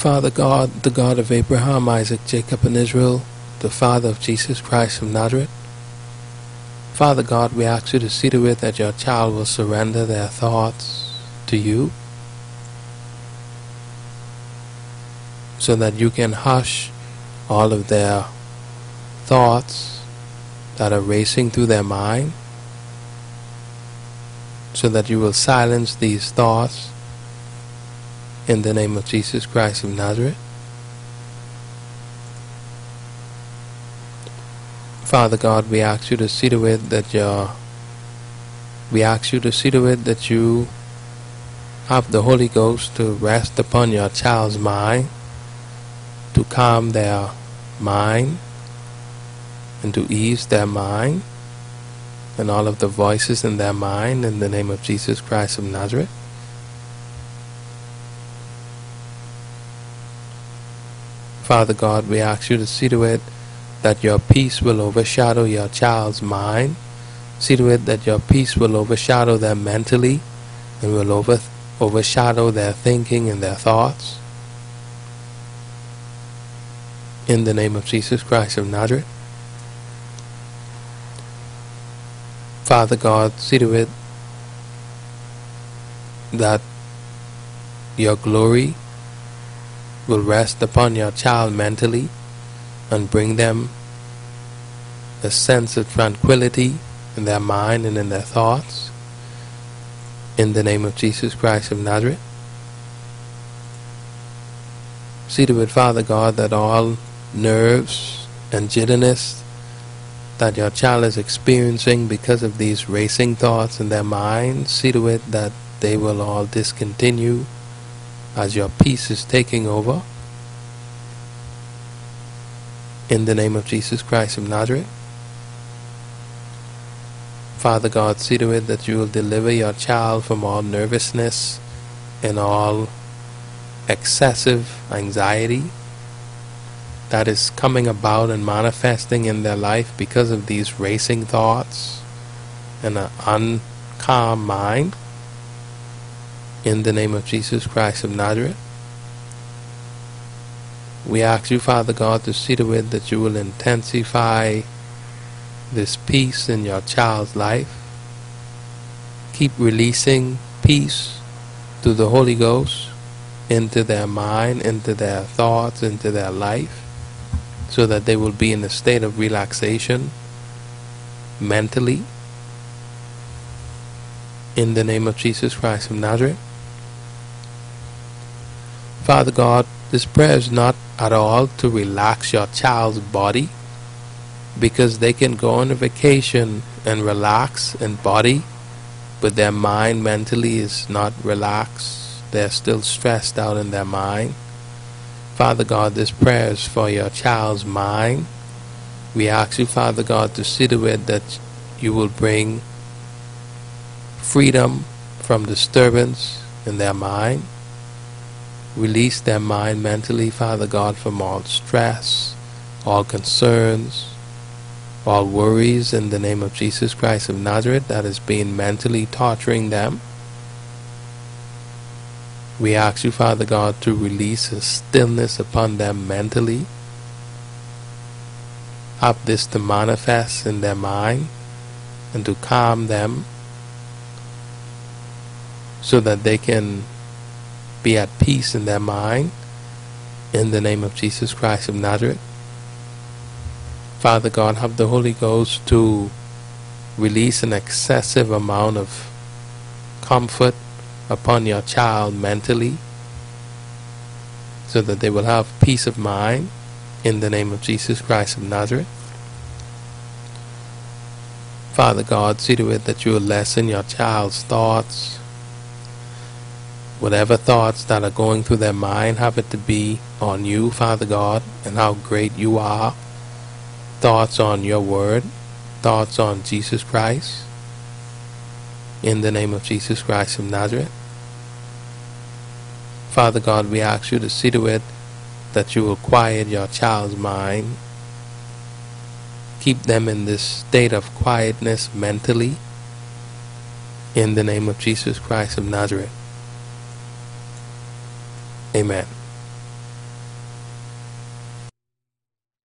Father God, the God of Abraham, Isaac, Jacob, and Israel, the Father of Jesus Christ of Nazareth. Father God, we ask you to see to it that your child will surrender their thoughts to you so that you can hush all of their thoughts that are racing through their mind so that you will silence these thoughts in the name of Jesus Christ of Nazareth. Father God, we ask you to see to it that your we ask you to see to it that you have the Holy Ghost to rest upon your child's mind, to calm their mind, and to ease their mind, and all of the voices in their mind in the name of Jesus Christ of Nazareth. Father God, we ask you to see to it that your peace will overshadow your child's mind. See to it that your peace will overshadow them mentally and will over, overshadow their thinking and their thoughts. In the name of Jesus Christ of Nazareth. Father God, see to it that your glory will rest upon your child mentally and bring them a sense of tranquility in their mind and in their thoughts. In the name of Jesus Christ of Nazareth. See to it, Father God, that all nerves and jitterness that your child is experiencing because of these racing thoughts in their mind, see to it that they will all discontinue as your peace is taking over. In the name of Jesus Christ of Nazareth. Father God, see to it that you will deliver your child from all nervousness and all excessive anxiety that is coming about and manifesting in their life because of these racing thoughts and an uncalm mind in the name of Jesus Christ of Nazareth. We ask you, Father God, to see to it that you will intensify this peace in your child's life. Keep releasing peace through the Holy Ghost into their mind, into their thoughts, into their life, so that they will be in a state of relaxation mentally. In the name of Jesus Christ of Nazareth. Father God, this prayer is not at all to relax your child's body because they can go on a vacation and relax in body, but their mind mentally is not relaxed. They're still stressed out in their mind. Father God, this prayer is for your child's mind. We ask you, Father God, to see to it that you will bring freedom from disturbance in their mind. Release their mind mentally, Father God, from all stress, all concerns, all worries in the name of Jesus Christ of Nazareth that is being mentally torturing them. We ask you, Father God, to release a stillness upon them mentally. Help this to manifest in their mind and to calm them so that they can be at peace in their mind in the name of Jesus Christ of Nazareth. Father God, have the Holy Ghost to release an excessive amount of comfort upon your child mentally so that they will have peace of mind in the name of Jesus Christ of Nazareth. Father God, see to it that you will lessen your child's thoughts, whatever thoughts that are going through their mind, have it to be on you, Father God, and how great you are. Thoughts on your word, thoughts on Jesus Christ. In the name of Jesus Christ of Nazareth. Father God, we ask you to see to it that you will quiet your child's mind. Keep them in this state of quietness mentally. In the name of Jesus Christ of Nazareth. Amen.